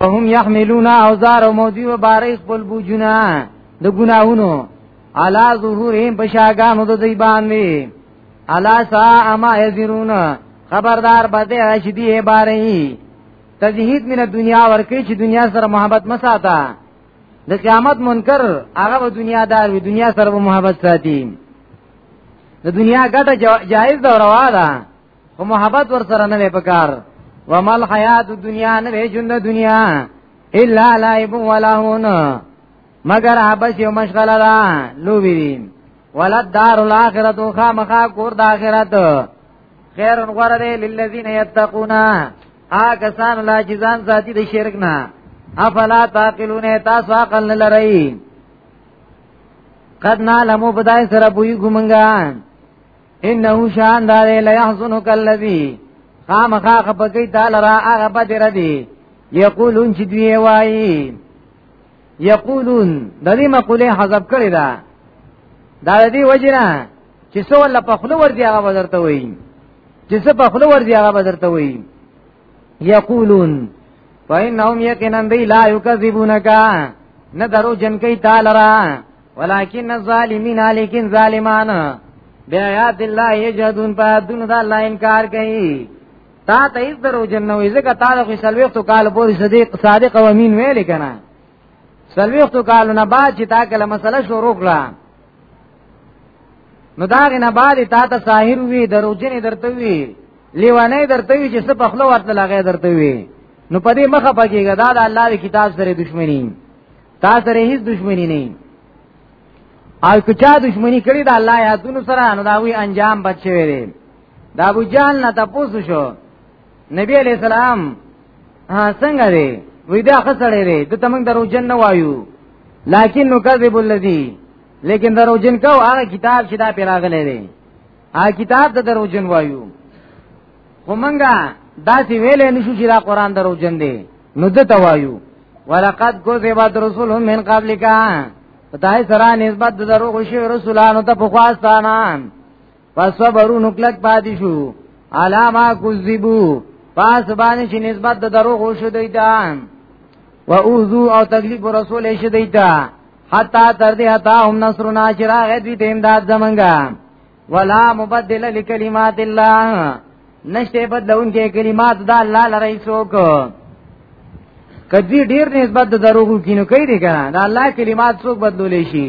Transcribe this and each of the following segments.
فهم يحملون اوزار او موجي و باري خپل بوجنا د ګناهونو علا ظهورهم بشاګانو د دی باندې علا سا اما يذرون خبردار بده چې دی باري تزهید من دنیا ورکی چې دنیا سره محبت مساته د قیامت منکر هغه په دنیا دار وي دنیا سره په محبت ساتي د دنیا ګټه جایز ده روا ده خو محبت ور سره نه پکار ومل حیات الدنیا نه ژوند دنیا الا لعب ولهون مگر حبس یو مشغله ده لوبي دي ولد دار الاخرت خامخا کور د اخرت خیر غره للذین یتقون آ کسان لا چې ځان ساتي د شرک نه افلا تعقلون تاسو عقل نه لرئ قد نعلم بدای سره بوی ګمنګا انه شان دار لا يحزنك الذي خامخا خپکی تعالی را هغه بدر دی یقولون چې دوی وایي یقولون د دې مقوله حذف کړی دا دا دې وجنه چې څو الله په خپل ورځي هغه بدرته وایي چې څو په خپل ورځي هغه بدرته وایي یقولون فإنهم یقینا دی لا یکذبونک نه درو جن کوي تعالی را ولكن الظالمین لیکن ظالمان بیا یاد الله یجدون په دون دا الله انکار کوي تا ته هیڅ درو جن نه وي ځکه تا د خپل وخت کال پورې صدیق صادق او امین ویل کنه سلويختو کالو نه بعد چې تا کله مسله شروع کړه نو دا نه بعد تا ته ساحر وی دروځنې درته وی لیوانه درته وی چې څه په خلو ورته لغې درته وی نو پدې مخه پکېګا دا د الله دی کتاب سره دښمنی تا سره هیڅ دښمنی نه او کچا دښمنی کړی دا الله یادونو سره نو دا وی انجام بچوي دی دا ابو جان نه تاسو شو نبی علیہ السلام ها څنګه دی وی دا خسړې دی د تمنګ درو جن نه وایو لکن نو کذب الذی لیکن درو جن کو هغه کتاب چې دا پیراغلې دی هغه کتاب د درو جن وایو خو منګه دا چې ویلې نشو چې دا قران درو جن دی نو د توایو ولقد کذبت رسول من قبلک پتاي سره نسبت د درو خوشي رسولانو ته پخواستانان فصبروا نکلک پاتې شو علاما کذبو پاس باندې چې نسبت د دروغ شو دی دا و اوذو او تکلیف رسول شي دی دا حتا تر دې حتا هم نصرنا چې راغې دې تیم داد زمنګا ولا مبدل لکلمات الله نشته بدلون کې کلمات دا الله لره څوک کدی ډیر نسبت د دروغو کینو کوي دی کنه دا الله کلمات څوک بدلولې شي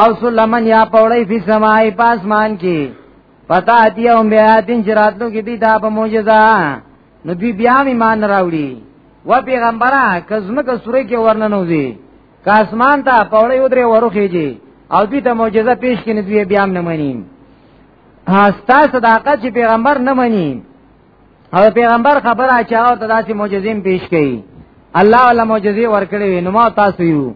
او سلمن یا پوړی فی سمای پاسمان کی پتا دی او بیا دین جراتلو کی دی دا په معجزه نو دوی بیا ایمان راوړي و پیغمبره کزمه ک سورې کې ورننوځي ک اسمان ته پوړی ودره ورخیږي او دوی ته معجزه پیش کینې دوی بیا نه منین هستا صداقت چې پیغمبر نه منین او پیغمبر خبره چې هغه ته داسې معجزې پیش کړي الله ولا معجزې ورکړې وي نو ما تاسو یو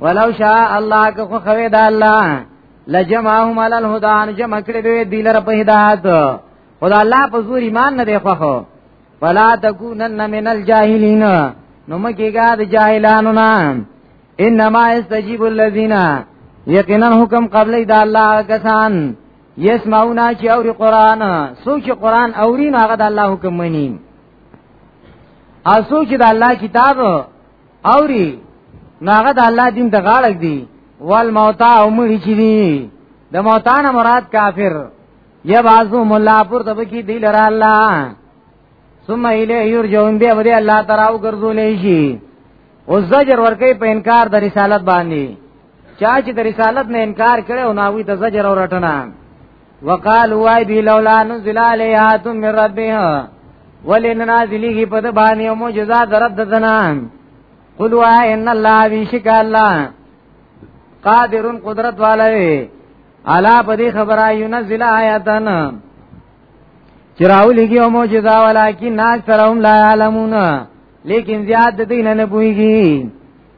ولو شاء الله که خو خوي دا الله لجمعهم على الهدى ان جمع کړې دوی دلر په هدایت خدا الله په زور ایمان نه دی خوخو ولا تکونن من الجاهلین نو مکیګه د جاهلانو نه انما استجیب الذین یقینا حکم قبل د الله کسان یسمعون چې اوري قران سوچ قران اوري نو هغه د الله حکم مني او سوچ د الله کتاب اوري نو هغه د الله دین ته غاړه دی وال موتا او مړي چې دي د موتان مراد کافر یا بازو مولا پر تب کی دی لرا الله ثم الیه یرجون بیا ودی الله تراو ګرځولې شي او زجر ورکې په انکار د رسالت باندې چا چې د رسالت نه انکار کړي او ناوی د زجر او رټنا وقال وای به لولا نزل علیات من ربها ولن نازلیه په د باندې او معجزات درب د زنان قل وای ان الله بیشک الله قادر قدرت والے الا په دې خبره ينزل آیاتن چراو لګي او معجزه ولکن ناس ترهم لا علمون لیکن زیاد دین نه پويږي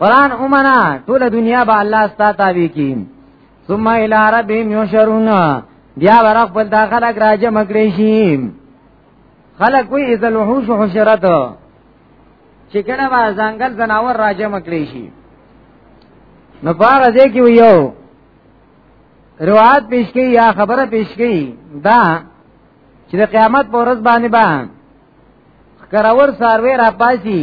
قران اومنا ټول دنیا به الله ستا تابع کی ثم الى ربهم يشرون بیا ور خپل دا خلق راځه مګری شي خلق وی اذا الوحوش حشرت چې کله ما ځنګل زناور راځه مګری شي نو پاره دې کې یو روایت پیش کی یا خبره پیش کی دا چې د قیامت پر ورځ باندې باندې کرور ساروی را پاسی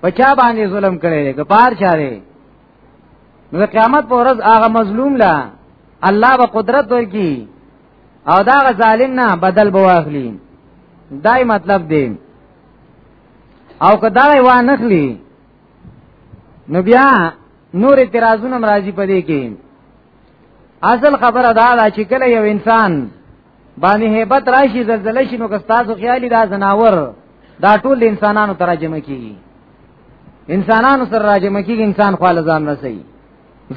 په چا باندې ظلم کړی دی که پار چا دی نو د قیامت په ورځ هغه مظلوم لا الله به قدرت ورکی او دا غ ظالم نه بدل به واخلي دای مطلب دی او که دا و نه خلی نو بیا نور اعتراضونه مرাজি پدې کې اصل خبره دا ده چې کله یو انسان باندې hebat راشي زلزلې شي نو که تاسو خیالي دا زناور دا ټول انسانانو ترجمه کیږي انسانانو سره راجمه کیږي انسان خپل ځان نه سي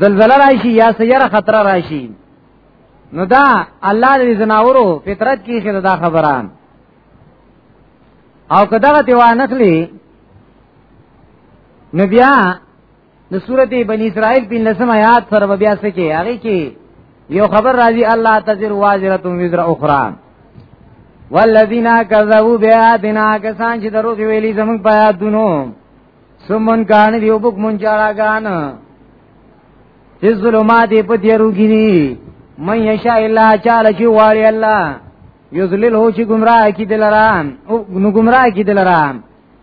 زلزلہ راشي یا سیاره خطر راشي نو دا الله دې زناورو فطرت کې خیر دا خبران او کداغه دیوان نخلی نبیا د سورته بنی اسرائیل په لسم آیات سره بیا څه کې هغه کې یو خبر راځي الله تذر واجره وزر اخرى والذین کذبوا بیااتنا کسان چې دروغ ویلي زمون په یادونو سمون کان دیو بوک مون چاړه غان چې ظلمات په تیرو کې دي من یشاء الله چاله چې واړي الله یذلل هو چې گمراه کی دلران او نو گمراه کی دلران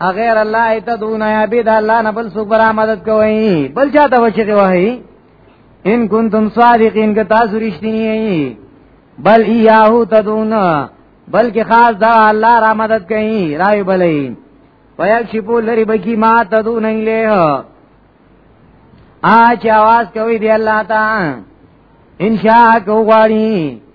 اغیر الله ایتدون یا بید الله نه بل څوک برا مدد کوي بل چاته وچی وایي ان کنتم صادقین که تاسو رښتینی یی بل ایاهو تدون بلکې خاص دا الله را مدد کوي راوی بلې ويکشفو لری بکی ما تدون الیه آج आवाज کوي دی الله تا ان شاء کو غواړي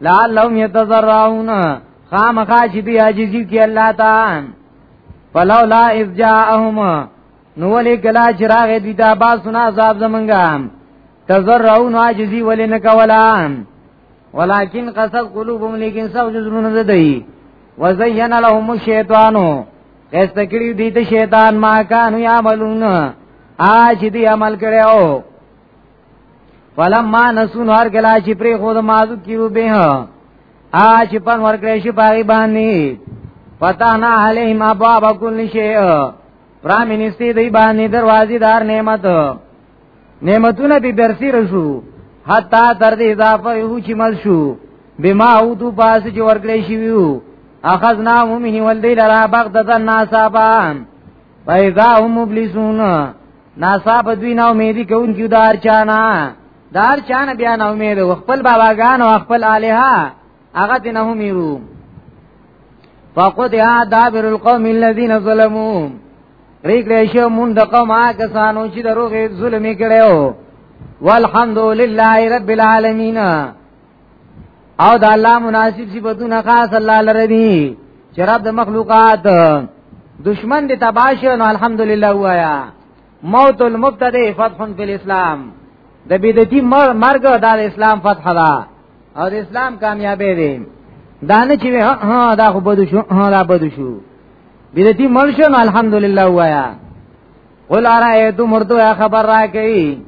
لعلهم يتضرعون خامخا چې دی عاجزي کې الله تعالی فلولا اذ جاءهم نو ولې کلا چې راغې دي دا با سنا عذاب زمونږه تضرعون عاجزي ولې نه کولا ولكن قصد قلوبهم لیکن سب جزرونه ده دی وزین لهم الشیطانو خسته کړی دی ته شیطان ما کانو یعملون آج دی عمل کړو فلما نسون هر کلا چې پری خود مازو کیو به ا چې پن ورکړې شي پاغي باندې پتا نه علیهم ابواب کل شی پرام منستی دی باندې دروازې دار نعمت نعمتونه به برسی رسو حتا تر دې اضافه یو چې مل شو بما او تو پاس چې ورکړې شي ویو اخذنا مومن ولدی لرا بغدد الناس ابان فاذا هم مبلسون ناسا په دوی نو امیدي کوونکو دار چانا دار چانا بیا نو امید خپل باباګان او خپل الها هغه ته نه امیرو فقد یا دابر القوم الذين ظلموا ریګړې شو مونږ د قوم هغه سانو چې دروغې ظلم کړو والحمد لله رب العالمین او د الله مناسب صفاتونه خاص الله لره دي چې رب د مخلوقات دشمن دې تباشه نو الحمدلله وایا موت المبتدی فتح فی الاسلام د بدعتي مرګ د اسلام فتح ده او د اسلام کامیابی دی دا نه چې ها دا خو بده شو ها دا بده شو بدعتي مل شو الحمدلله وایا قل ارایتو مردو یا خبر را کئی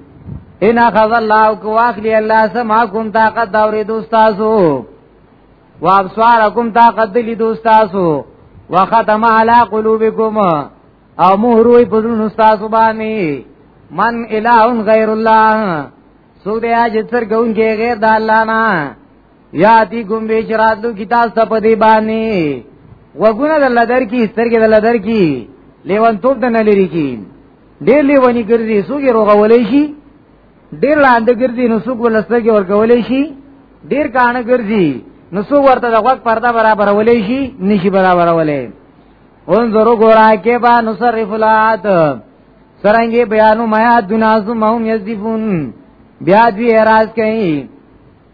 ان اخذ الله کو واخلی الله سماکم طاقت دورې دوستاسو وابصارکم طاقت دلی دوستاسو وختم علی قلوبکم او مهروی پزړونو تاسو باندې من الہ غیر الله سو دې اج تر ګون کې غیر د الله نه یا تی کوم به چراتلو کی تاسو ته پدی باندې وګونه د لدر کی سترګې د لدر کی لیوان توپ د نلری کی ډیر لیوانی ګرځي سوګي روغولې شي ډیر لاندې ګرځي نو سوګ ولستګي ورکولې شي ډیر کانه ګرځي نو سو ورته د وخت پرده برابر ولې شي نشي برابر ولې اون زرو ګورا کې با نصرف الات سرنګي بیانو میا دنازو مهم یذفون بیا دوی راز کوي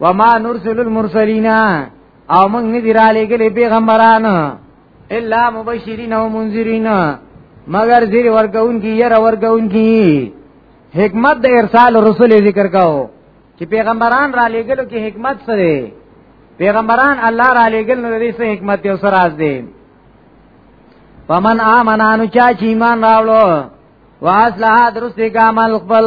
وما نرسل المرسلین او موږ نه دی را لګلې پیغمبران الا مبشرین او منذرین مگر زیر ورکون کی ير ورکون کی حکمت د ارسال رسول ذکر کاو چې پیغمبران را لګلو کې حکمت څه دی پیغمبران الله را لګل نو دې څه حکمت یو سره از دی فمن آمنانو چا چې ایمان راوړو واصلها درست کامل خپل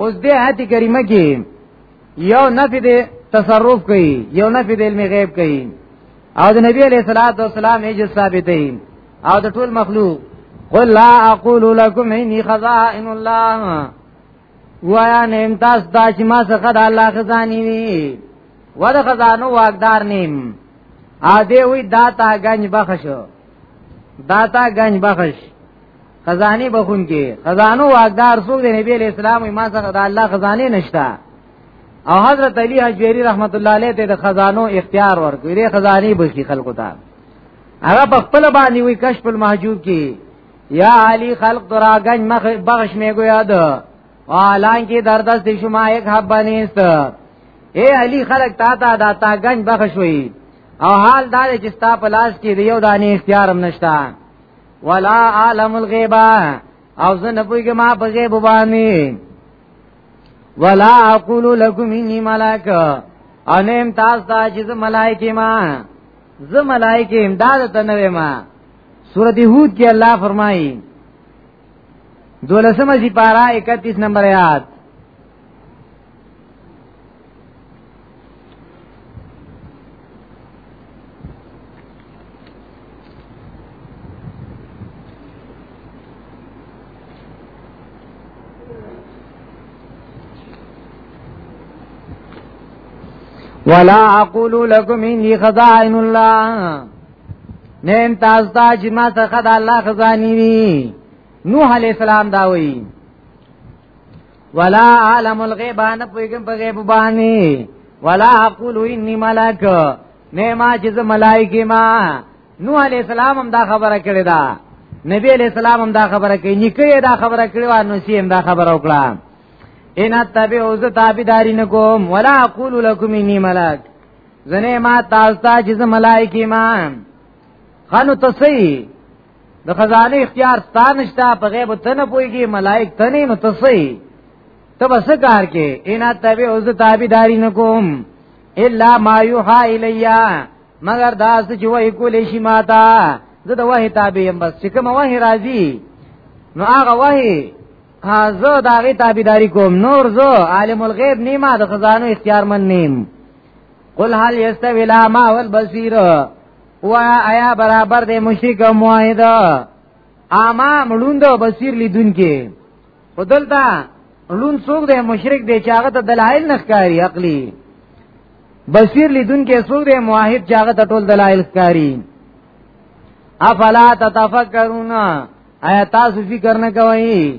اوس دې آیت کریمه کې یو نفی دې تصرف کوي یو نفی دې علم غیب کوي او د نبی علیہ الصلوۃ والسلام یې ثابتې او د ټول مخلوق قل لا اقول لكم اني خزائن الله وایا نیم تاسو دا چې ما څخه د الله خزانی وي ور خزانو واقدار نیم ا دې وی داتا گنج بخشو داتا گنج بخش خزانه بخون کې خزانو واقدار څوک دی نبی علیہ السلام ما څخه د الله خزانه نشتا او حضرت علی حجویری رحمت الله علیه ته د خزانو اختیار ورکړي د خزانه بخي خلکو ته هغه په خپل باندې وی کشف المحجوب کې یا علی خلق دراګن مخ بغش می گویا د والان کې دردست شما یک حب نیست اے علی خلق تا تا دا تا گنج بخشوي او حال دا چې ستا په لاس کې یو دانه اختیارم نشته ولا عالم الغیبا او زه نه پوهیږم ما په غیب باندې ولا اقول لكم اني ملائک انم تاسو ته چې زه ملائکه ما زه ملائکه امداد ته نه ما سورته هود کې الله فرمایي دولسمه سپارا 31 نمبر آیات ولا اقول لكم اني خزائن الله نیم تاسو ته چې ما څخه د الله خزانی دي نوح علی السلام دا وایي ولا عالم الغیب نه پویګم په غیب باندې ولا اقول انی ملک نه ما چې ملائکه ما نو علی السلام هم دا خبره کړې ده نبی علیہ السلام هم دا خبره کوي نیکه دا خبره کړي او نو سیم دا خبره وکړه ان تبع اوز تابعداري نکوم ولا اقول لكم اني ملک زنه ما تاسو ته جز ملائکه ما خانو تسي د خزانه اختیار ستانشتا په غیب ته نه پويږي ملائک ته نه نو تسي ته بس کار کې ان تبع اوس تابعداري نکوم الا ما يوحى الیا مگر دا چې وای کولې شي ماتا زه د وحی تابع يم بس چې کوم وحی راځي نو هغه وحی زه دا غي تابعداري کوم نور زه عالم الغیب نیمه د خزانه اختیار من نیم قل هل یستوی الاما والبصیر وایا آیا برابر دی مشرک او موحد اما مړوند او بصیر لیدون کې خدلتا لون څوک دی مشرک دی چې هغه ته دلایل نخکاری عقلی بصیر لیدون کې څوک دی موحد چې هغه ته ټول دلایل ښکاری افلا تتفکرون آیا تاسو فکر نه کوئ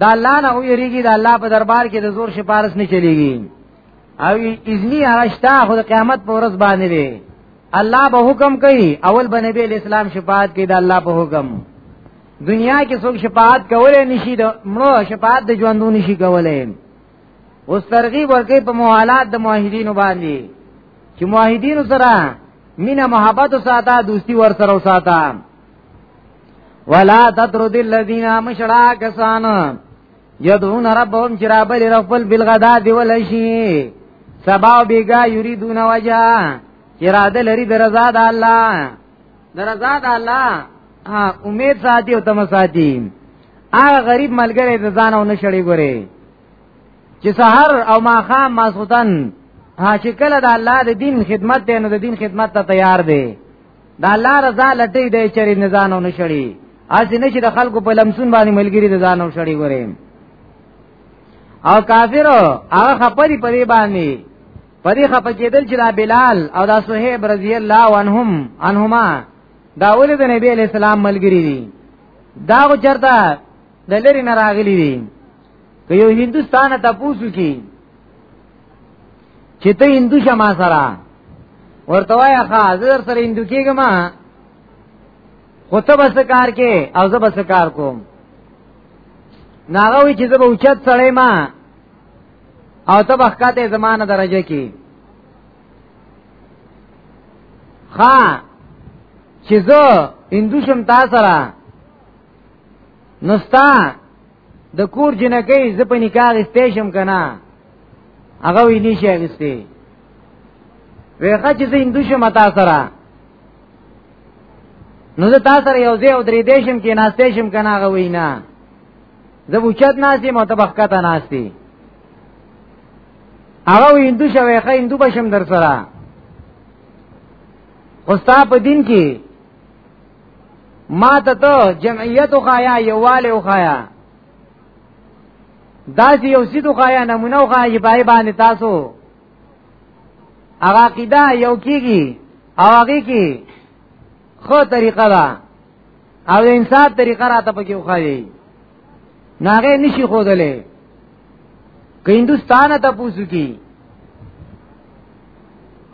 دا الله نه ویریږي دا الله په دربار کې د زور شپارس نه چلیږي او اذنی هرشتا خو د قیامت په ورځ باندې دی الله به حکم کوي اول به نبی اسلام شفاعت کوي دا الله په حکم دنیا کې څوک شفاعت کولای نشي د مړو شفاعت د ژوندو نشي کولای اوس ترغیب ورکې په موالات د موحدین باندې چې موحدین سره مینا محبت ساته دوستی ور سره ساته ولا تطرد الذين مشرا کسان یدعون ربهم چرابل رفل بالغدا دی ولشی سبا بیگا یریدون وجا چراده لري درزا د الله درزا د الله امید ساتي او تم ساتي هغه غریب ملګری د ځان او نشړي ګوري چې سحر او ماخام ماسوتن ها چې کله د الله د دین خدمت دی نو د دین خدمت ته تیار دی دا الله رضا لټي دی چری نزانو نشړي اسی نشي د خلکو په لمسون باندې ملګری د ځانو شړي ګورې او کافر هغه خپري پرې باندې پرې خپ کېدل چې دا بلال او دا صہیب رضی الله عنهم انهما دا ولې د نبی علی السلام ملګری دي دا کو چرته د لری نه راغلی دي که یو هندستان ته پوسو کی چې ته هندو شما سره ورته وای ښا زر سره هندو کېګم خو ته بس کار کې او زه بس کار کوم ناغوی چې زه به اوچت سړی ما او ته بخکاته زمانه درجه کې ښا چې زه هندو شم تا سره نستا د کور جنکې ز په نکاح استیشم کنا هغه وی نشي اغستی ویخه چې هندو شم تا سره نو زه تا سره یو ځای او درې دیشم کې ناشته شم کنه هغه وینا زه بوچت ناشتي مو ته بخکته ناشتي هغه هندو شوی خه هندو بشم در سره خو ستا په دین کې ما ته ته جمعیت خایا یواله خایا دا چې یو سیدو خایا نمونه خایا پای باندې تاسو هغه عقیده یو کیږي او هغه کی خو طریقه ده او انصاف طریقه راته پکې وخایي ناغه نشي خودلې که هندستان ته پوسو کی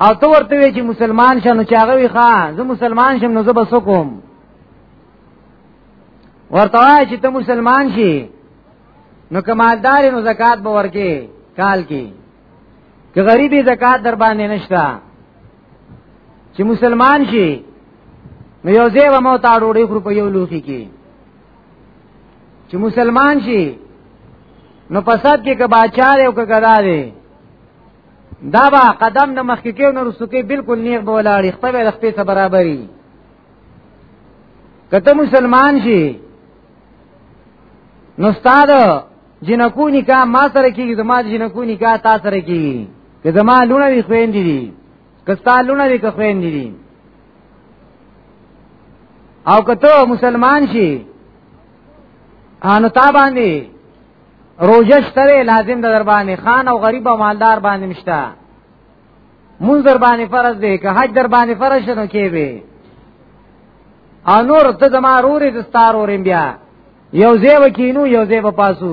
او تو ورته وی چې مسلمان شنو چاغه وی ښا زه مسلمان شم نو زه بس کوم ورته وای چې ته مسلمان شي نو کمالدار نو زکات به ورکې کال کې که غریبي زکات در باندې نشتا چې مسلمان شي نو یو ځای و مو تا ډوډۍ خور په یو لوخي کې چې مسلمان شي نو فساد کې که باچار او که ګدا دی دا با قدم نه مخکې کې نو رسوکې بالکل نیغ به ولاړی خپل د خپل سره برابرۍ کته مسلمان شي نو استاد جنکو نکاح ما سره کیږي زما جنکو نکاح تا سره کیږي که زما لونه وي خويندې دي کستا لونه دي که خوین دي او کته مسلمان شي انو تا باندې روزه شته لازم در باندې خان او غریب او مالدار باندې مشته مونږ در باندې فرض دی که حج در باندې فرض شنو کې به انور ته زما رورې دستار اورم بیا یو ځای وکینو یو ځای په پاسو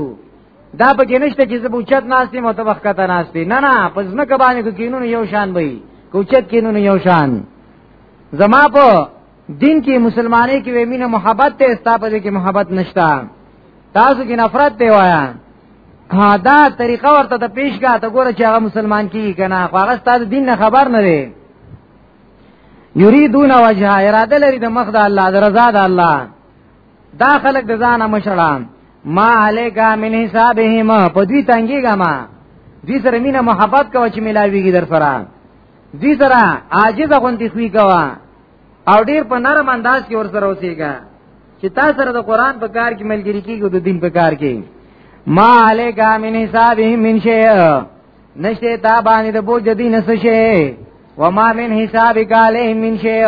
دا پکې نشته چې زه بوچت ناشتي متوخ کته ناشتي نه نه پس نه کبانې کو کینو یو شان وي کوچت کینو یو شان زما په دین کې مسلمانې کې ومینه محبت ته استاپه کې محبت نشتا تاسو کې نفرت دی وایا ها دا طریقه ورته د پیشګه ته ګوره چې هغه مسلمان کیږي کنه خو هغه ستاسو دین نه خبر نه دی یریدون وجه اراده لري د مخ د الله د رضا د الله دا خلک د ځانه مشړان ما علیکا من حسابهم په دوی تنګیګه ما دوی سره مینه محبت کوي چې ملاویږي در سره دوی سره عاجز غونتی خوې کوي او ډیر په نرم انداز کې ور سره اوسېګا چې تاسو سره د قران په کار کې ملګری کیږي او د دین په کار کې ما علیکا من حسابهم من شیء نشته تا باندې د بوج دین څه شي وما من حسابک علیهم من شیء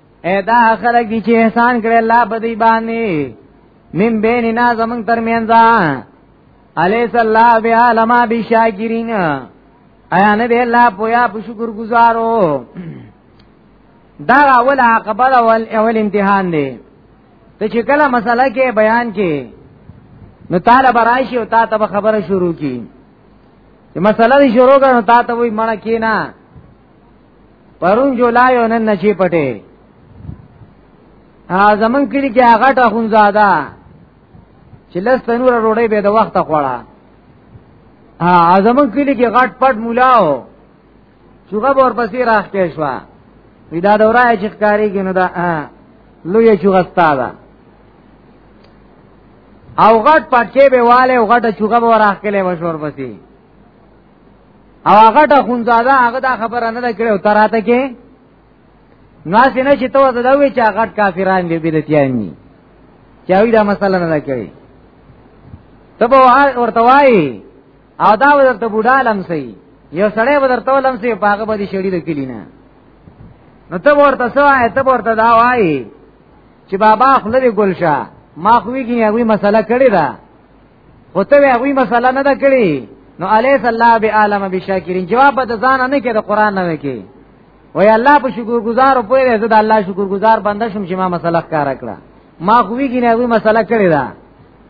ادا خلق دي چې احسان کړي الله په دې باندې من بیننا زمون ترمنځ الیس الله بیا لما بشاکرین ایا نه دی الله پویا په شکر گزارو دا اول عقبه اول اول امتحان دی ته چې کله مسله کې بیان کې نو طالب راشي او تا ته خبره شروع کی چې مسله دې شروع کړه نو تا ته وای مړه کینا پرون جولای او نن نشي پټه ها زمون کلی کې هغه ټخون زاده چې لس تنور روړې به د وخت خوړه ها زمون کلی کې غټ پټ مولاو چوغه ور پسې راخته شو ودا دورا چې ښکاری کې نو دا لوی چوغه ستاده او غټ پټې به والے او غټه چوغه ور راخته لې وشور پسې او هغه د خونزاده هغه دا خبره نه ده کړې او تراته کې ناس نه چې ته دا وی چې هغه کافران دي بدعتيان دي چې هغه دا مسله نه ده کړې ته به ورته وایي او دا ورته بوډا لم سي یو سړی به درته ولم سي پاګه به دي شړی د کلی نه نو ته ورته سوای ته ورته دا وایي چې بابا خپل ګلشه ما خوېږي هغه مسله کړې ده خو ته هغه مسله نه ده کړی نو الیس الله بعالم بشاکرین جواب د ځان نه کې د قران نه کې وای الله په شکر گزار او پوهه زه د الله شکر گزار بنده شم چې ما مسله ښکارا کړه ما خوې کې نه وی مسله کړی دا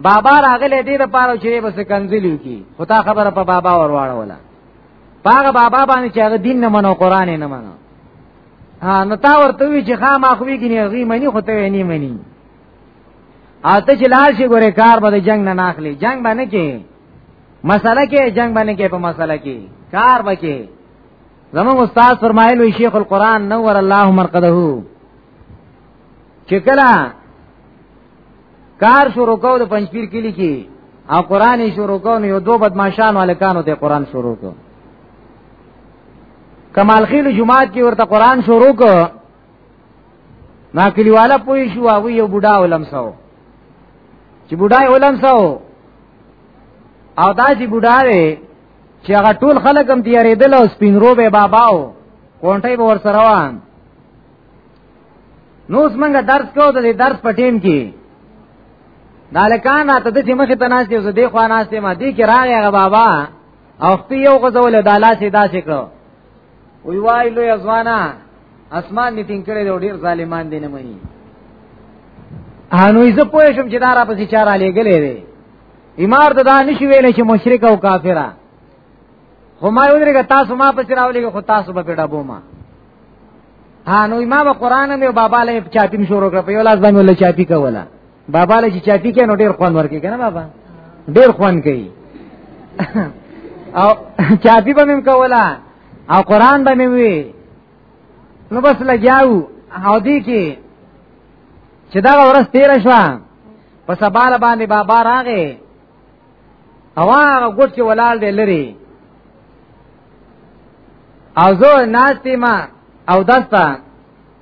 بابا راغله دې د پاره چې بس کنځلی کی خو تا خبره په بابا ورواړه ولا پاغه بابا باندې چې هغه دین نه منو قران نه منو ها نو تا ورته وی چې خا ما خوې کې نه غي منی خو ته نه منی اته چې لار شي ګوره کار به جنگ نه ناخلی جنگ باندې کې مسله کې جنگ باندې کې په مسله کې کار به کې زموږ استاد فرمایلو شیخ القرآن نور الله مرقده چې کله کار شروع کو د پنځپیر کلی کې او قرآن شروع کو نو یو دو بدمعشان والکانو ته قرآن شروع کو کمال خیل جماعت کې ورته قرآن شروع کو ما کلیواله پوي شو او یو بوډا ولم سو چې بوډا ولم سو او دا چې بوډا دی چې هغه ټول خلک هم تیارېدل او سپین روبه باباو کونټي به ور سره وان نو اوس موږ درس کوو د درس په ټیم کې دالکان ته د چې مخې ته ناست یو زده خو ناست ما دی کې راغی هغه بابا او خپل یو غزول دالاسې داسې کړو وی وای لوی ازوانا اسمان دې تین کړی دی ډیر ظالمان دي نه مني انوې زه پوه شم چې دا را پسې چاره لګلې دی ایمار ته دا نشي ویل چې مشرک او کافرا خو ما یو درګه تاسو ما پسې راولې خو تاسو به پیډا بوما ها نو امام قران مې بابا له چاپیم شروع کړ په یو لاس باندې له چاپی کوله بابا له چې چاپی کې نو ډیر خوان ورکی کنه بابا ډیر خوان کوي او چاپی به مم کولا او قران به مم وی نو بس لګیاو او دی کې چې دا ورځ تیر شو په سباله باندې بابا راغې او هغه ګوت کې ولال دی لري او زه ناشتي ما او دستا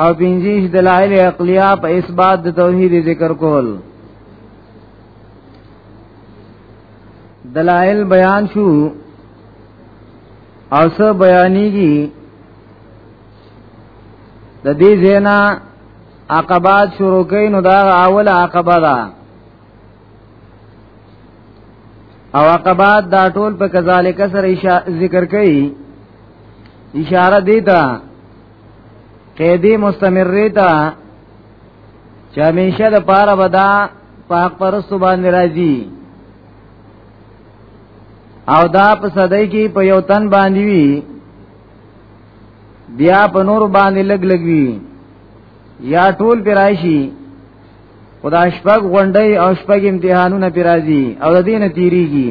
او پنځیش دلائل عقلیه په اثبات د توحید ذکر کول دلائل بیان شو او سه بیانیږي د دې زینا عقبات شروع کین نو دا اول عقبه ده او عقبات دا ټول په کذالک سره ذکر کړي اشاره دی ته قیدی مستمری تا چې همیشه د پاره بدا پاک پرستو باندې راځي او دا په صدای کې په یو تن باندې وی بیا په نور باندې لګ لګ وی یا ټول پیرایشي خدا شپږ غونډي او شپږ امتحانونه پیرازي او د دینه تیریږي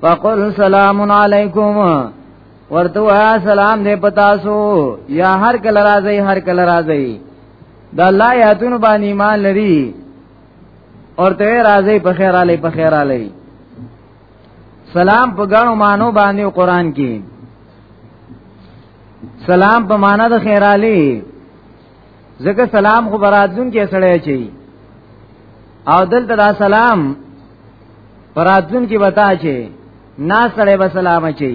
فقل سلام علیکم ورته وا سلام دې پتا سو یا هر کله راځي هر کله راځي دا الله یاتون باندې ایمان لري ورته راځي په خیر علی په خیر علی سلام په غاڼو مانو باندې قران کې سلام په معنا د خیر علی زګه سلام خو براتون کې سړی چي او دلته دا سلام براتون کې وتا چي نا سړی به سلام چي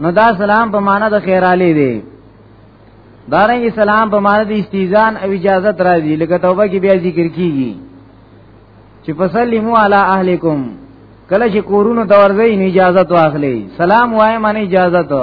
نو دا سلام په معنا د خیر علی دی دارنګ سلام په معنا د استیزان او اجازه راځي لکه توبه کې بیا ذکر کیږي چې فسلمو علی اهلکم کله چې کورونو ته ورځي اجازه واخلي سلام وایي معنی اجازه ته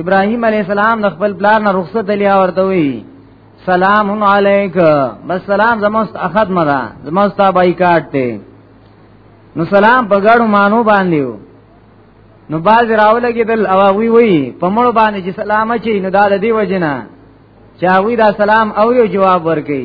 ابراهيم عليه السلام د خپل پلار نه رخصت لیا ورته وی سلام علیک بس سلام زموست اخد مدا زموست بایکاټ ته نو سلام په ګړو مانو باندې نو باز راولګي دل او وی وی په مړ باندې چې سلام چي نو دا د دی وجنه چاوی دا سلام او یو جواب ورکي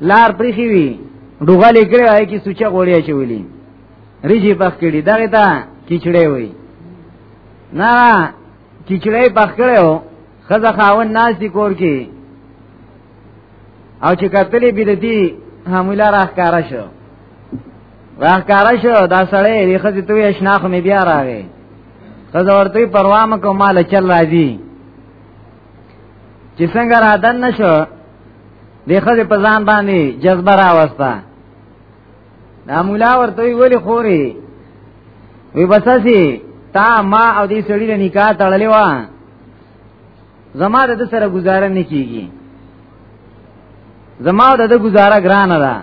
لار پرخي وي ډوغلې کړې وای کی سوچا غوړیا چولې ریجی پخ کړي دغه ته کیچړې وای نه کیچړې پخ کړو خزه خاون ناز دي کور کې او چې کتلې بدتی حمله راخکارا شو راخکارا شو دا سړی یې خزه توې آشنا خو مې بیا راغی خزه ورته پروا مکو مال چل راځي چې څنګه را دن نشو د خځې په ځان باندې جذبه راوسته دا مولا ورته ویلي خوري وی بساسي تا ما او دې سړي له نکاح تړلې و زما د سره گزاره نه کیږي زما د د گزاره ګرانه ده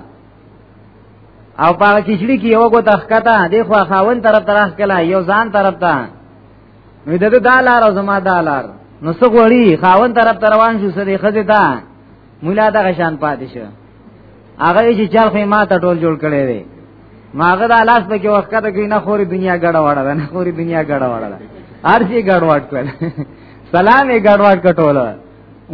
او پاغه چشړي کې یو غو تخکتا د خو خاون طرف طرف کلا یو ځان طرف ته نو د دا لار او زما دا لار نو څه غوړي خاون طرف ته روان شو سره خزه تا مولا دغه شان پاتې شو هغه چې چل خو ما ته ټول جوړ کړي وي ماغه د لاس په کې وخت ته کې نه خوري دنیا ګډه وړه ده نه خوري دنیا ګډه وړه ده ارسي ګډ وړ کړ سلام یې ګډ وړ کټول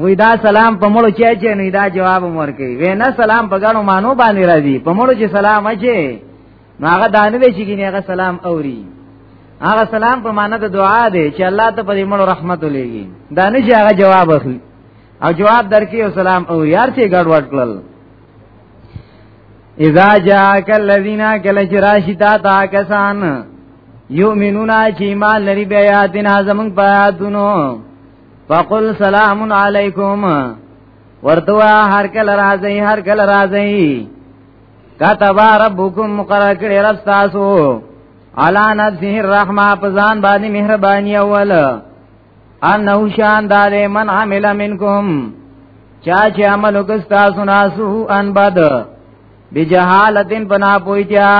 وې دا سلام په مړو چې چې نه دا جواب ورکړي وې نه سلام په ګڼو مانو باندې راځي په مړو چې سلام اچي نو هغه دانه دی چې ګینه هغه سلام اوري هغه سلام په معنا د دعا دی چې الله ته په دې مړو رحمت ولېږي دانه چې هغه جواب اخلي او جواب درکې او سلام او یار چې ګډ وډ کړل اذا جاءك الذين كلشراشتا تا کسان یؤمنون چې ایمان لري بیا یاتنا زمون پیاتونو فقل سلام علیکم ورتوا هر کله راځي هر کله راځي کتب ربکم مقرر کړی رب تاسو علا نفسه الرحمه پزان باندې مهرباني اول انه شان دار من عمل منکم چا چې عمل وکستا سناسو ان بد بجهالتن بنا پویتیا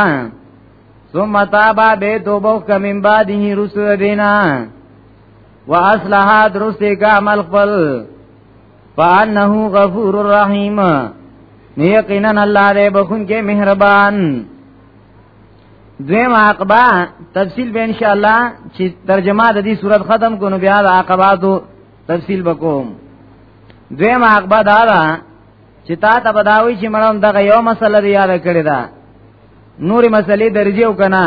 ثم تابا به توبو کمن بعده رسو دینا واصلحات رسې کا عمل خپل فانه غفور الرحیم یقینا الله دې بخون کې مهربان دویم عقبہ تفصیل به ان شاء الله چې ترجمه د دې صورت ختم کو نو بیا د عقباتو تفصیل وکوم دویم عقبہ دا ده چې تا ته بداوي چې مړم دغه یو مسله دی یاد کړی دا نورې مسلې درځي او کنه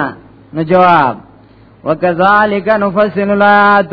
نو جواب وکذالک نفصل الایات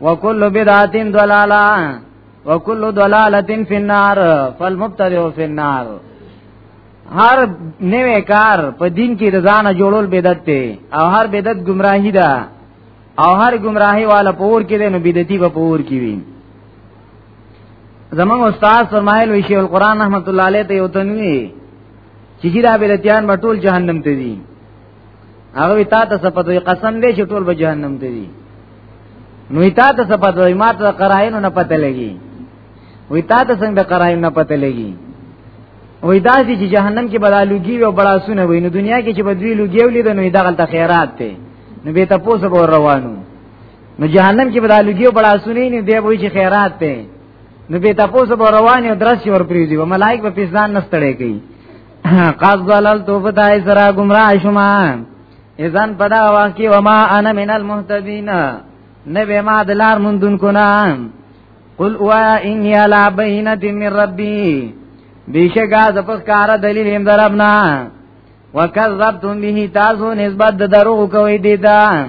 وکل بدعتین ضلالا وکل ضلالتین فی النار فالمبتدع فی النار هر نوې کار په دین کې رضانه جوړول بدعت دی او هر بدعت گمراهی ده او هر گمراهی والا پور کې ده نو بدعتي په پور کې وي زمون استاد فرمایل وی شیخ القران رحمت الله علیه ته یو تنوی چې دا بدعتيان په ټول جهنم ته دي هغه تا ته سپد وي قسم دې چې ټول به جهنم ته دي نو تا ته سپد وي ما ته قرائن نه پته لګي وي تا ته څنګه قرائن نه پته لګي وي دا چې جهنم کې بدالوږي او بڑا سونه وي نو دنیا کې چې بدوی لوګي ولید نو دا غلطه خیرات ته نو به تاسو به روانو نو جهنم کې بدالوږي او بڑا سونه نه دی وای چې خیرات ته نو به تاسو به روانو درس ور پریږي ملائک په پیسان نستړې کوي قد ضللت فتای سرا گمراه شما اذن پدا واقعی وما انا من المهتدین نبی ما دلار مندون کنا قل اوایا انی علا بینت من ربی بیشکا زپس کار دلیل ام دربنا وکذبتم به تاسو نسبت د دروغ کوي دیتا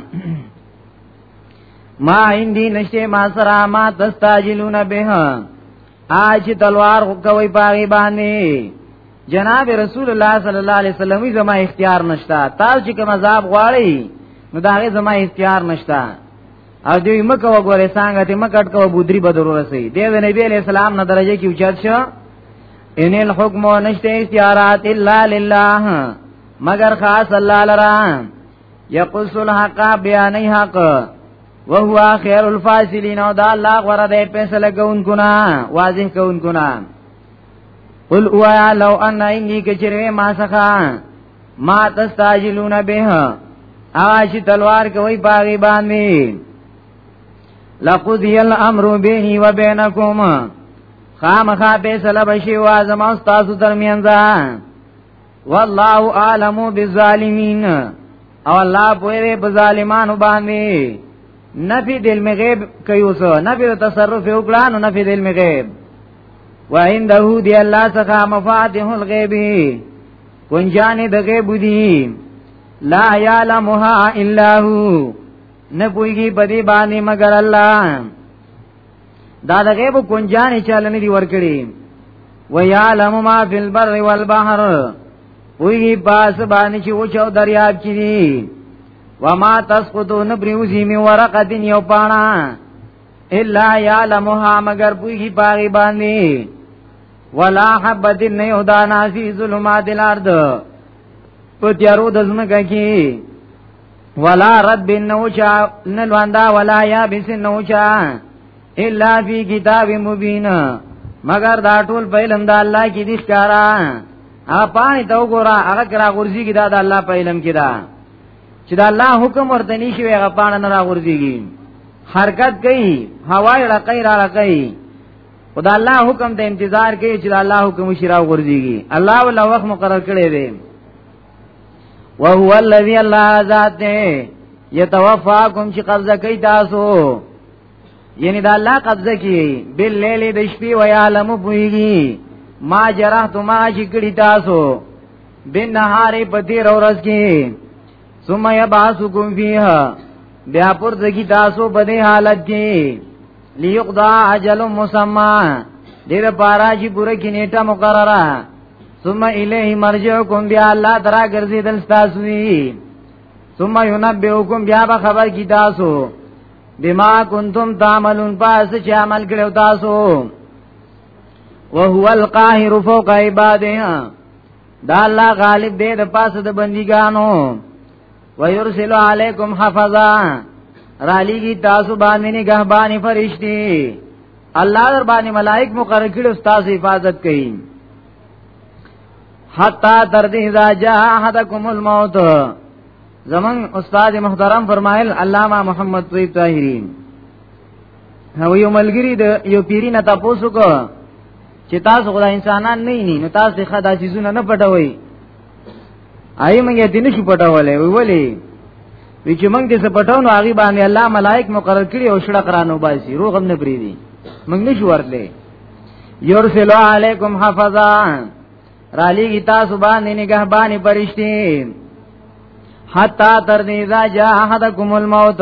ما عندي نشته ما سره ما تستاجلون به آج تلوار خو کوي باغی باندې جناب رسول الله صلی الله علیه وسلم زما اختیار نشتا تاسو چې کوم عذاب غواړي نو داغه زما اختیار نشتا او دوی مکه وګوره څنګه ته مکټ کو بودری بدر ورسي دی نبی علیہ السلام نه درجه کې اوچت شو ان الحكم نشته اختیارات الا لله مگر خاص الله لرا یقص الحق بیان حق وهو خير الفاصلين او دا الله غره دې فیصله کوونکو نه واضح کوونکو نه قل اوایا لو ان انی کچره ما سخا ما تستاجلون به آش تلوار کوي باغی باندې لقضی الامر بیني و بینکم خامخا فیصله بشي وا زما تاسو درمیان ځان والله عالم بالظالمین او الله پوهه په ظالمانو باندې نفی د علم غیب کوي اوس نفی د تصرف او کړهانو نفی د علم غیب وعنده دی الله څخه مفاتيح الغیب کنجان د غیب دی لا یعلمها الا هو نه پويږي بدی باندې مگر الله دا د غیب کنجانې چاله نه دی ورکړي ويعلم ما في البر والبحر وی باس باندې چې وچو دریاب کې دي وما تسقطو نبريوزي من ورقه دين یو پانا الا يعلمها مگر پوهي پاغي باندې ولا حبد نه یو دانا فی ظلمات الارض په تیارو د زمکه کې ولا رب نوچا نلواندا ولا یا بس نوچا الا فی کتاب مبین مگر دا ټول په علم د الله کې دي ښکارا هغه پانی ته وګوره هغه کرا غورځي کې دا د الله په علم کې دا چې دا الله حکم ورته نشي هغه پانی نه را غورځيږي حرکت کوي هواي رقي را رقي خدا الله حکم ته انتظار کوي چې الله حکم شي را غورځيږي الله ولا وخت مقرر کړی دی وهو الذي الله ذات يتوفاكم چې قبضه کوي تاسو یعنی دا الله قبضه کوي بل لیل د شپې و یعلم پویږي ما جرحت ما چې کړی تاسو بن نهار په دې ورځ کې ثم يبعثكم فيها بیا پر دګی تاسو په دې حالت کې ليقضى اجل مسمى دې لپاره چې پوره کې نیټه مقرره ثم الیه مرجعکم بیا الله درا ګرځیدل تاسو وی ثم ينبئکم بیا به خبر کی تاسو بما کنتم تعملون پس چې عمل کړو تاسو وهو القاهر فوق عباده دا الله غالب دې د پاسه د بندګانو ويرسل عليكم حفظا رالیږي تاسو باندې نگهبانی فرشتي الله در باندې ملائک مقرر کړي استاد حفاظت کوي حتا تر دې دا جا احدکم الموت زمون استاد محترم فرمایل علامہ محمد طیب طاهری هو یو ملګری د یو پیری نه تاسو کو چې تاسو خدای انسانان نه ني نو تاسو خدای عزیزونه نه پټوي آی موږ دې نشو پټولې ویلې وی چې موږ دې سپټاو نو هغه باندې الله ملائک مقرر کړي او شړه قرانو باسي روغ هم نه بریدي موږ نشو ورتلې یورسل علیکم حفظا را لېږي تاسو باندې نگهبانې پرشتي حتا تر دې ځا جا احدکم الموت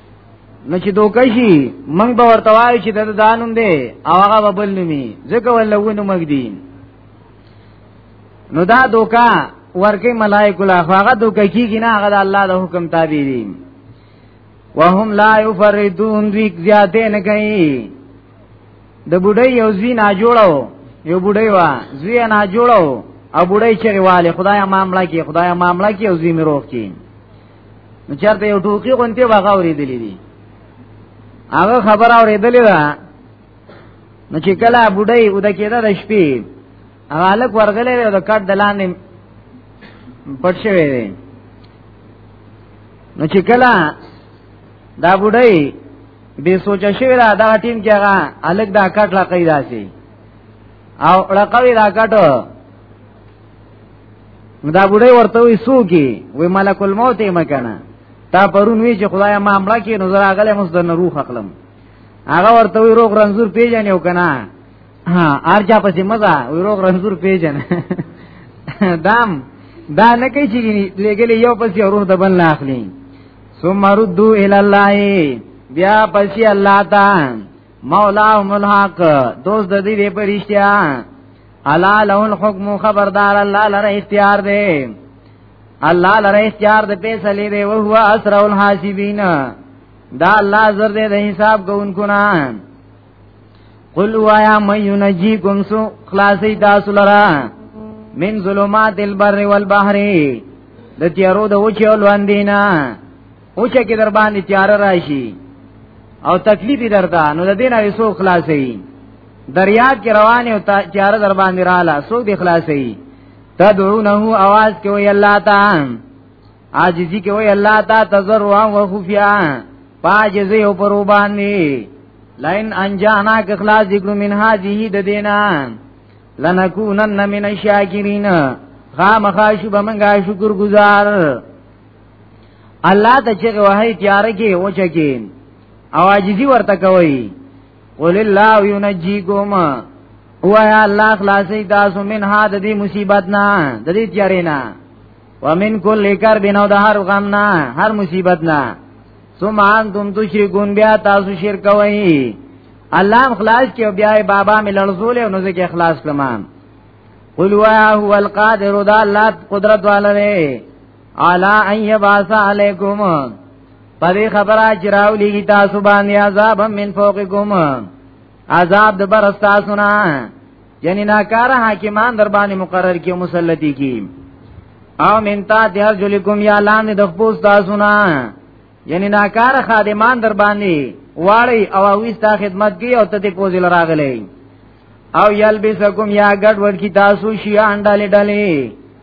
نو چې دوکه شي موږ به ورته وایو چې دا دانوم دی او هغه به بل نومي ځکه ولونه موږ دي نو دا دوکه ورکه ملائکه لا هغه دوکه کیږي نه هغه د الله د حکم تابع دي وهم لا یفردون دوی زیاته نه کوي د بډای یو زوی نه جوړو یو بډای وا زوی نه جوړو او بډای چې والي خدای ما مړه کی خدای ما مړه کی او زوی مې روغ کی نو چرته یو ټوکی غونته واغ اوریدلې دي هغه خبر اوریدلې ده نو چې کله بډای او د کېده د شپې هغه لک ورغلې او د کټ دلانې پټ شوی دی نو چې کله دا بډای به سوچ شوی دا دا ټیم کې هغه الګ دا کټ لا قیدا سي او لقوی دا کټو دا بډای ورته وې سوګي وې ملک الموت یې مکنه تا پرون وی چې خدای ما امړه کې نظر اغله مس د روح خپلم هغه ورته وی روغ رنزور پیژنې او کنه ها ارجا پسې مزه وی روغ رنزور پیژن دام دا نه کوي چې لګلې یو پسې روح د بن لا اخلي ثم ردوا الى الله بیا پسې الله تا مولا هم الحق دوست د دې په رښتیا الا له الحكم خبردار الله لره اختیار دی الله لره اختیار د فیصله دی او هو اسرع الحاسبین دا الله زر دې د حساب کوونکو نه قل وایا مَن ينجيكم سو خلاصي تاسو لرا من ظلمات البر والبحر د تیارو د وچو لوندینا او چې کې در باندې تیار راشي او تکلیف درته نو د دینه وسو خلاصې دریاب کې روانه او تیار در باندې رااله سو دې خلاصې تدعونه आवाज کې وي الله تعالی عاجزی کې وي الله تعالی تزرع او خفیا پاجزه او پرو باندې لئن انجانا که خلاص ذکر من هذه د دینا لنکونن من الشاکرین خامخا شو بمنګا شکر گزار الله ته چې وهي تیار کې او چګي او عاجزي ورته کوي قل الله ينجيكم هو يا الله خلاصي تاسو من هاد دي مصیبت نه د دې تیارې نه ومن کل کر بنو د هر غم نه هر مصیبت نه ثم انتم تشركون بیا تاسو شرک کوي الله خلاص کې بیا بابا مې لړزول او نو ځکه خلاص کړم قل هو القادر ذا الله قدرت والے الا ان یباس علیکم پدې خبره چې راولېږي تاسو باندې عذاب من فوقکم عذاب د بر تاسو نه یعنی ناکار حاکمان در باندې مقرر کیو مسلطی کی او من تا دیار جلکم یا لاندې د خپوس تاسو نه یعنی ناکار خادمان در باندې واړی او اوستا خدمت کی او ته دې پوزل راغلی او یلبسکم یا ګډ ور کی تاسو شی انډالې ډلې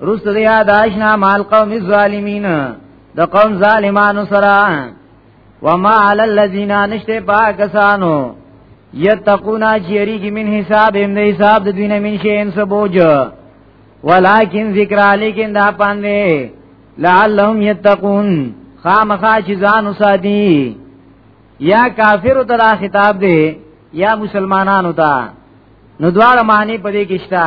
رست دی آداشنا مال قوم الظالمین د قوم ظالمانو سره وما علی الذین نشته پاکسانو یتقونا چیری کی من حساب هم دی حساب د دین من شی ان سبوج ولکن ذکر علیکن دا پاندې لعلهم یتقون خامخا چې ځان وسادي یا کافر ته دا خطاب دی یا مسلمانانو ته نو دواړه معنی پدې کې شته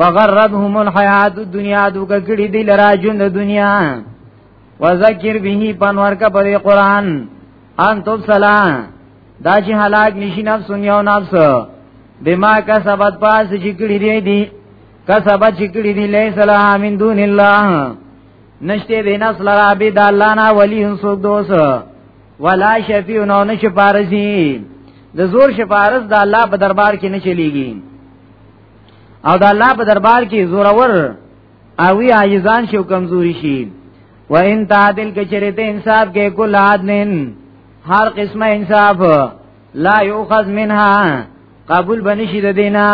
وغرتهم الحیات الدنیا دوک کړي دی لرا ژوند دنیا وذکر به پنور کا پر قران ان تو صلا دا چې هلاک نشي نفس یو نفس بما کا سبب پاس چې کړي دی دی کا سبب چې کړي دی لای سلام من دون الله نشته دین اصل را به د الله نه ولی سو دوس ولا شفیع نو نشفارسی د زور شفارس د الله په دربار کې نه چلیږي او د الله په دربار کې زورور او وی عاجزان شو کمزوري شي و ان تعدل کچره ته انصاف کې کول عدلن هر قسمه انصاف لا یؤخذ منها قبول بنشي د دینه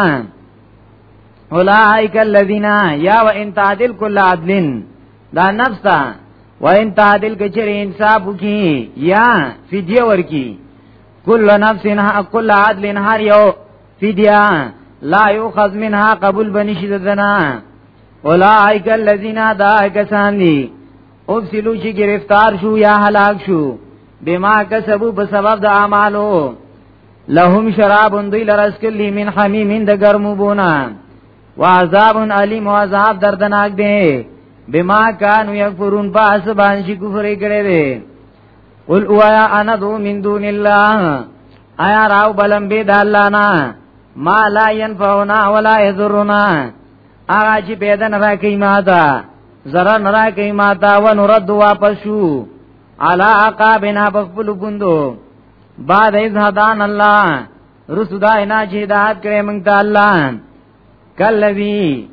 اولائک الذین یا و ان تعدل کل عدلن دا نفس تا و ان تعدل کچر انصاف کی یا فدیه ورکی کل نفس کل عدلن هر یو فدیا لا یوخذ منها قبول بنشی ددنا اولائک الذین دا کسان دی افسلو چې گرفتار شو یا هلاک شو بما کسبو په سبب د اعمالو لهم شراب دوی لرس کلی من حمیم د گرمو بونا و عذاب علیم و عذاب دردناک دی بما کانو یکفرون پاس بانشی کفر کړي دي قل اوایا انا دو من دون الله آیا راو بلم بی د الله نه ما لا ينفعنا ولا يضرنا هغه چې پیدا نه راکې ما تا زرا نه راکې ما تا و نرد واپس شو علا عقابنا بخبل بندو بعد از هدان الله رسو دا انا چې داد کړې مونږ ته الله کلوی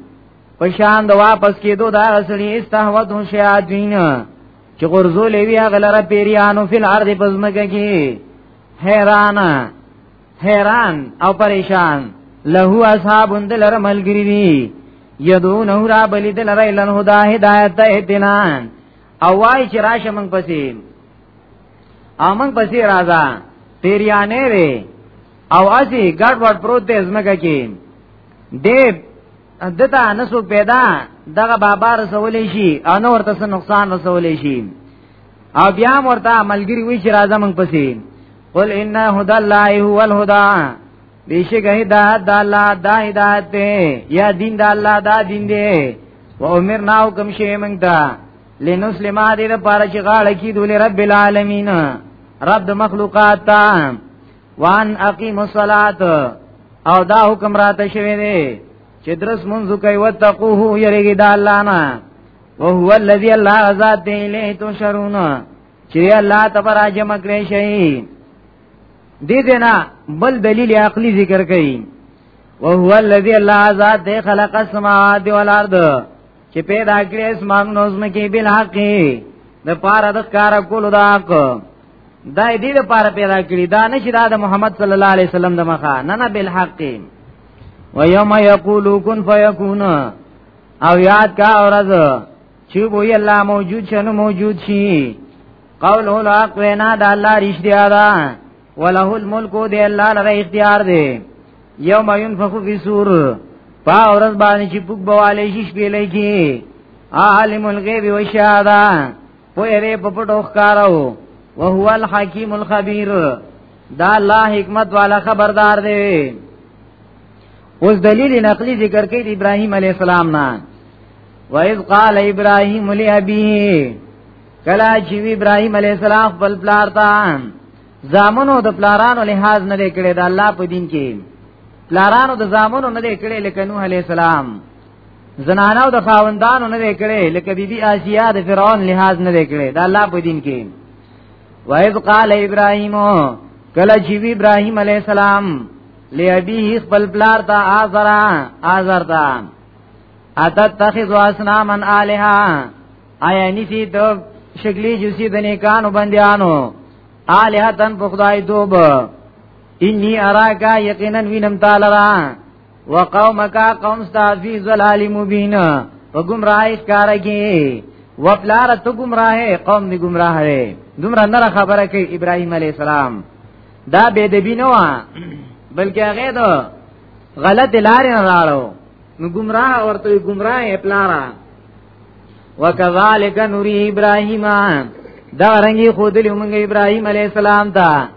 پشان د واپس کېدو دا اصلي استحوت هم شیاطین چې غرزول وی غلره پیریانو فل ارض پزمکه کې حیران حیران او پریشان له اصحاب دلر ملګری دي یدون را بلی دلر الن هدا هدایت اتنان او وای چې راشه من پسې او من پسې راځه پیریانه وی او اسی ګډ وډ پروت دی زمګه کې دی دته نسو پیدا دغه بابا رسولې شي ان ورته څه نقصان رسولې شي او بیا ورته ملګری وی چې راځه موږ پسې قل ان هدى الله هو الهدى بیشک هدایت د الله دا هدایت دی یا دین د الله دا دین دی و امرنا حکم شی موږ ته لنسلم دې لپاره چې غاړه کې دولې رب العالمین رب د مخلوقات ته وان اقیم الصلات او دا حکم راته شوی دی چې درس منځ کوي وتقوه یریږي د الله نه او هو الذی الله ذات دی له تو شرون چې الله تبارک جمع کړی شي دې دینا بل دلیل عقلی ذکر کړي او هو الذی الله ذات دی خلق السماوات والارض چې پیدا کړی اسمان نوزم کې بل حق د پاره د کار کولو دا حق دا دې لپاره پیدا کړی دا نه چې دا د محمد صلی الله علیه وسلم د مخه نه نه بالحق و یوم یقول کن فیکون او یاد کا اورز چې وی الله موجود شنو موجود شي قول هو حق وینا د الله رښتیا ده وله الملک دی الله لره اختیار دی یوم ينفخ فی سور پا اورز باندې چې پوک بواله شي شپې لګي عالم الغیب و شهادت پوهه دې په پټو ښکارو وهو الحکیم الخبیر دا الله حکمت والا خبردار دی اوس دلیل نقلی ذکر کوي د ابراهیم علی السلام نه وایذ قال ابراهیم لابیه کلا چې ابراهیم علی السلام خپل پلار ته زامنو د پلارانو لحاظ نه کړي د الله په دین کې پلارانو د زامنو نه کړي لکه نوح علی السلام زنانو د خاوندانو نه وکړي لکه بی بی آسیا د فرعون لحاظ نه وکړي دا الله په دین کې وایذ قال ابراهیم کله چې ابراهیم علی السلام لابیه خپل بلار ته آزر آزر تا اتتخذ اسناما الها آیا نسی ته شکلی جسی د نیکانو بندیانو الها تن په خدای توب انی اراکا یقینا وینم تعالی وقومک قوم استاذی زلال مبین په گمراهی ښکار کی وپلار ته گمراه قوم دی گمراه دی دومره نره خبره کوي ابراهیم علی السلام دا بے دبی نه وا بلکې هغه دا غلط لار نه راړو نو گمراه ورته گمراه پلارا وکذالک نوری ابراهیم دا رنگی خودلی مونږ ابراهیم علی السلام ته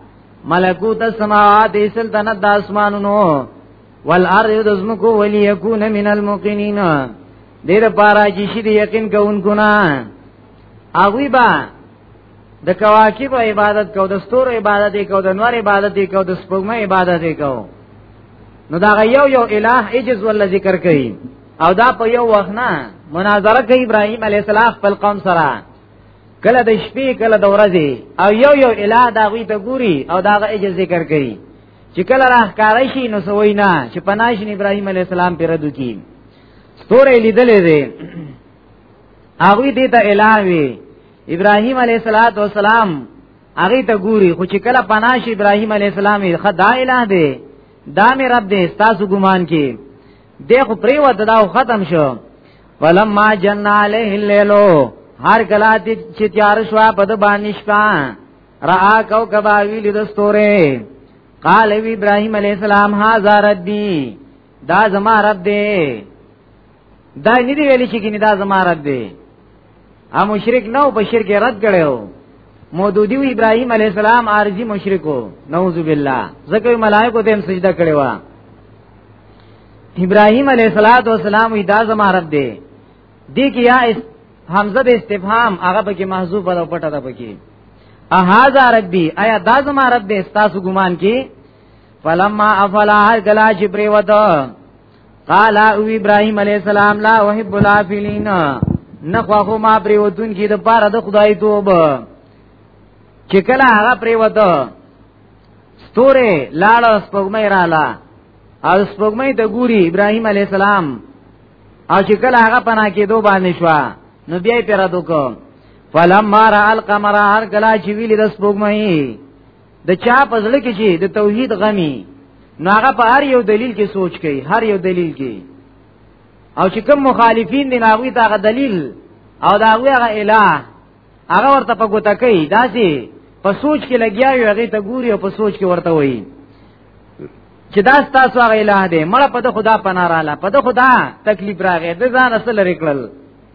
ملکوت السماوات سلطنت د اسمانونو والارض د زمکو وليكون من الموقنين دې لپاره چې شي دې یقین کوونکو نه هغه با د کواکب عبادت کو د ستور عبادت کو د نور عبادت کو د سپوږمۍ عبادت کو نو دا یو یو الہ اجز ول ذکر کوي او دا په یو وخت نه مناظره کوي ابراهيم عليه السلام خپل قوم سره کله د شپې کله د ورځې او یو یو الہ دا غوی ته ګوري او دا غ اجازه ذکر کوي چې کله راخکار شي نو سوي نه چې پناش ابراهيم عليه السلام پر دو کی ستورې لیدلې دي هغه دې ته الہ وی ابراهيم عليه السلام هغه ته ګوري خو چې کله پناش ابراهيم عليه السلام خدای الہ دی دا مې رب دې تاسو ګمان کې دی خو پریوت دا ختم شو ولما جن علیه الليل هر کلا چې تیار شو په د باندې شپه را کوكب ویل د ستوره قال وی ابراهيم عليه السلام هاذا ربي دا زما رب دی دا نه دی ویل چې دا زما رب دی ا مشرک نو په شرک رد کړو مودودی و ابراهیم علی السلام عارضی مشرکو نعوذ بالله زکه ملائکه ته هم سجده کړي وا ابراهیم علی السلام وی دا زما رب دی دی کې یا حمزه د استفهام هغه پکې محذوف او پټه ده پکې اهاذا ربي آیا دا زما رب دې تاسو ګمان کې فلما افلا هر کلا چې پریوته قال او ابراهيم عليه السلام لا وحب الافلين نخوا خو ما پرې ودون کې د پاره د خدای توب چې کله هغه پرې وته ستوره لاړ سپوږمۍ رااله او سپوږمۍ ته ګوري ابراهيم عليه السلام او چې کله هغه پنا کې دوه باندې شو نو بیا یې پیرا دوکو فلما را القمر هر کلا چې ویل د سپوږمۍ د چا پزړه کې چې د توحید غمی نو هغه په هر یو دلیل کې سوچ کوي هر یو دلیل کې او چې کوم مخالفین دي ناغوی ته هغه دلیل او دا هغه هغه الہ هغه ورته په ګوته کوي داسې په سوچ کې لګیا وي هغه ته ګوري او په سوچ کې ورته وایي چې دا تاسو هغه الہ دی مړه په خدا پناراله په خدا تکلیف راغی د ځان اصل لري کړل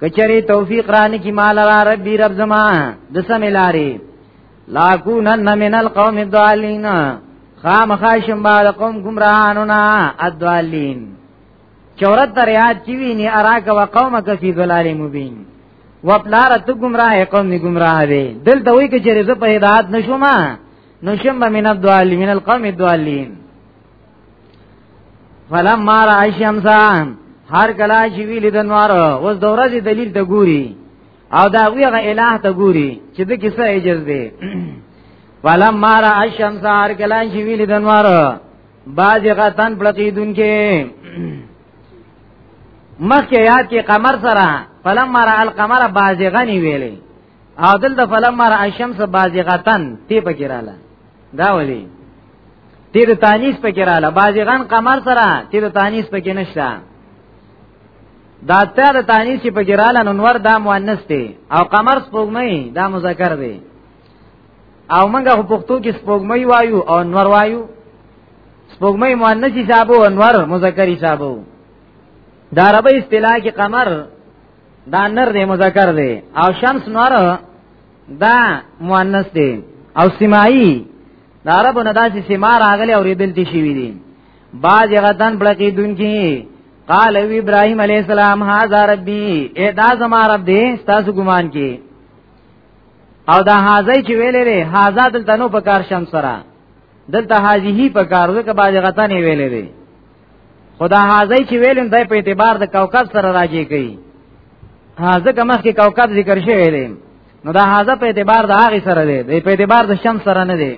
کچری توفیق رانی کی مال را ربی رب زما دسم الاری لاکونن من القوم الضالین خام خاشم با د قوم گمراهانو نه ادوالین چورت در یاد کی ویني اراک و قوم کفی ظلال مبین و پلار ته گمراه قوم نه گمراه دی دل ته وای کی چې زه په هدایت نشوم نشم من الضالین من القوم الضالین فلم ما را شمس هر کلا چې ویل د نوار اوس د ورځې دلیل ته ګوري او دا ویغه الٰه ته ګوري چې د کیسه اجز دی فلم ما را شمس هر کلا چې ویل د نوار باز غتن پړقیدون کې مخکې یاد کې قمر سره فلم ما را القمر باز غنی ویلې او دل د فلما را الشمس بازغتن تی پکې رااله دا ولی تی د تانیس پکې رااله بازغان قمر سره تی د تانیس پکې نشته دا ته د تانیس پکې رااله نو نور دا مؤنث دی او قمر سپوږمۍ دا مذکر دی او موږ په پښتو کې سپوږمۍ وایو او نور وایو سپوږمۍ مؤنث حسابو او نور مذکر حسابو دا عربی اصطلاح کې قمر دا نر دی مذکر دی او شمس نور دا مؤنث دی او سماعی دا عربو نه داسې سما راغلی او ریدل دي شوی دي باز هغه تن بلکی دن کی قال او ابراهيم عليه السلام هاذا ربي اے دا زما رب دې تاسو ګمان کې او دا هاذای چې ویلې لري هاذا دلته نو په کار شم سره دلته هاذه په کار وکړه باج غتنې ویلې لري خدا حاضر چې ویلم دای په اعتبار د کوكب سره راځي کوي حاضر کمه کې کوكب ذکر شوی دی نو دا حاضر په اعتبار د هغه سره دی په اعتبار د شمس سره نه دی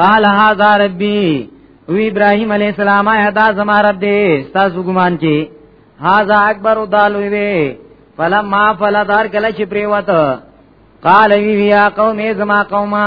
قال هذا ربي وی ابراهيم عليه السلام آیا دا زما رب دی تاسو ګمان کې هاذا اکبر دالو وی فلما فلدار کله چې پریوت قال وی یا قوم زما قومه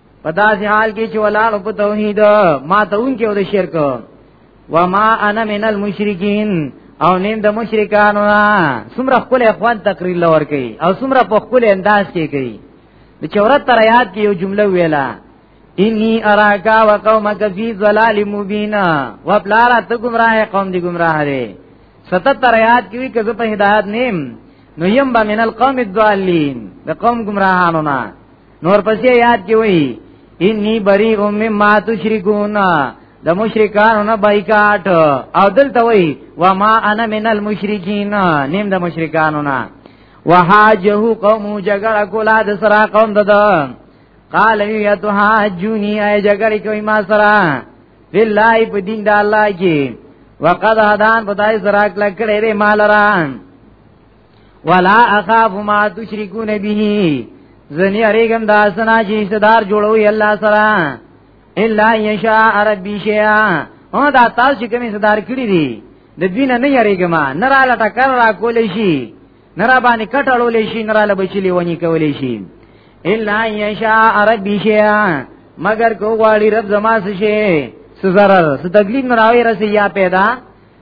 پدا سي حال کې چې ولاړ په توحید ما ته اون کې ور شرک و ما انا من المشرکین او نیم د مشرکانو نه سمره خپل اخوان تقریر لور کوي او سمره په خپل انداز کې کوي د چورت تر یاد کې یو جمله ویلا انی اراکا و قومک فی ظلال مبین و بلارا ته گمراه قوم دی گمراه دی 77 یاد کې که زه په هدایت نیم نو یم با من القوم الضالین د قوم گمراهانو نه نور پسې یاد کې وایي انی بری ام ما تشرکون د مشرکانو نه بایکاټ او دلته وایي و ما انا من المشرکین نیم د مشرکانو نه وحاجه قوم جګړه کولا د سرا قوم دده قال یا تهاجونی ای جګړه کوي ما سرا بالله په دین د الله کې وقد هدان پتاي سراک لکړې مالران ولا اخاف ما تشركون به زنی اریګم دا سنا چې صدر جوړوي الله سره الا یشاء ربی شیا او دا تاسو چې کومې صدر کړی دي د دین نه یریګم نه را لټه کر را کولې شي نه را باندې کټړولې شي نه را لبچلی ونی کولې شي الا یشاء ربی شیا مگر کو غواړي رب زما سره شي سزا را سره تکلیف نه راوي رسي یا پیدا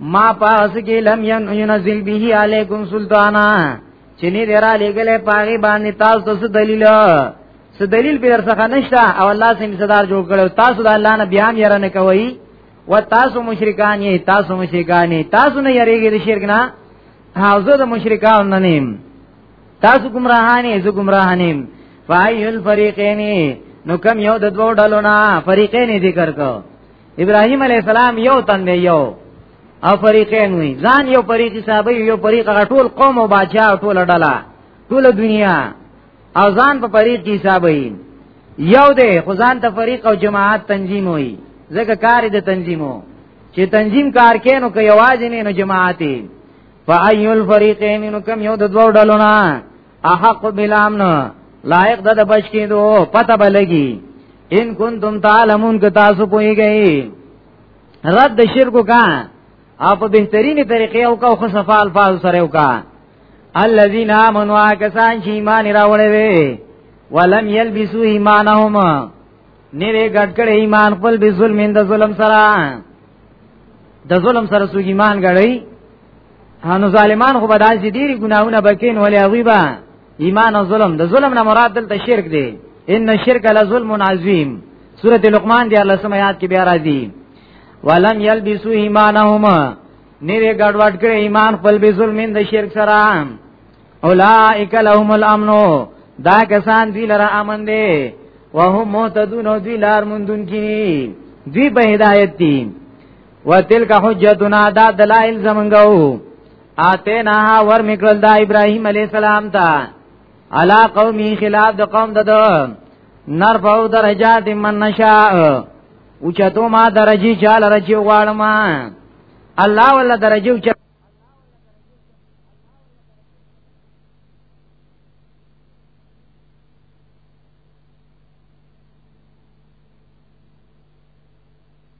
ما پاس کې لم ينزل به عليكم سلطانا چې نه درا لګلې پاغي باندې تاسو څه دلیل څه دلیل به در څخه نشته او الله سم صدر جوړ کړو تاسو د الله نه بیا یې رانه کوي و تاسو مشرکان یې تاسو مشرکان یې تاسو نه یریږئ د شرک نه حاضر د مشرکان نه نیم تاسو گمراهانه زه گمراهانیم فایل فریقین نو کم یو د دوه ډلو نه فریقین ذکر کو ابراهيم عليه السلام یو تن دی یو او فریقین وی ځان یو فریقی صاحب یو فریق ټول قوم او بادشاہ ټول ډلا ټول دنیا او ځان په فریق کې حساب یو دی خو ځان ته فریق او جماعت تنظیم وی ځکه کار د تنظیمو چې تنظیم کار کینو که یوازې نه نو جماعت فایل فریقین نو کم یو د دوه ډلونه احق بلام نه لایق د بچ کېدو پته بلګي ان کنتم تعلمون که تاسو پوهیږئ رد شرک کا اپ بهترینی طریقې او کا خو صفه الفاظ سره او کا الذين امنوا کسان چې ایمان راوړې وي ولم يلبسوا ایمانهم نیوی ګډ کړي ایمان خپل به ظلم اند ظلم سره د ظلم سره سو ایمان غړی هانو ظالمان خو بداج دي ډیر ګناونه بکین ولې هغه با ایمان او ظلم د ظلم نه مراد دلته شرک دی ان الشرک لظلم عظیم سوره لقمان دی الله سم یاد کې بیا راځي ولم یلبسو ایمانهم نیوی ګډوډ کړ ایمان خپل به ظلم د شرک سره اولائک لهم الامن دا کسان دی لره امن دی وهم مهتدون او دی لار مندون کی دی په هدایت دی وتلک حجتنا دا دلائل زمنګو آتینا ور میکل دا ابراهیم علی السلام تا علا قومی خلاف د قوم دد نرفعو درجات من نشاء اوچتو ما درجی چال رچی غواړم الله ولا درجی اوچ